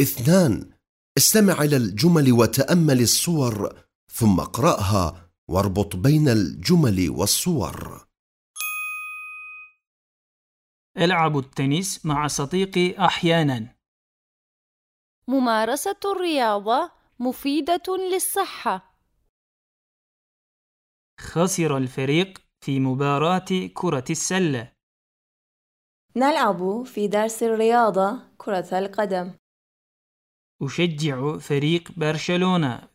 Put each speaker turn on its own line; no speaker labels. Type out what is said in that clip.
اثنان استمع إلى الجمل وتأمل الصور ثم اقرأها واربط بين الجمل والصور
ألعب التنس مع صديقي أحيانا
ممارسة الرياضة مفيدة للصحة.
خسر الفريق في مباراة كرة السلة
نلعب في درس الرياضة كرة القدم.
أشجع فريق برشلونة.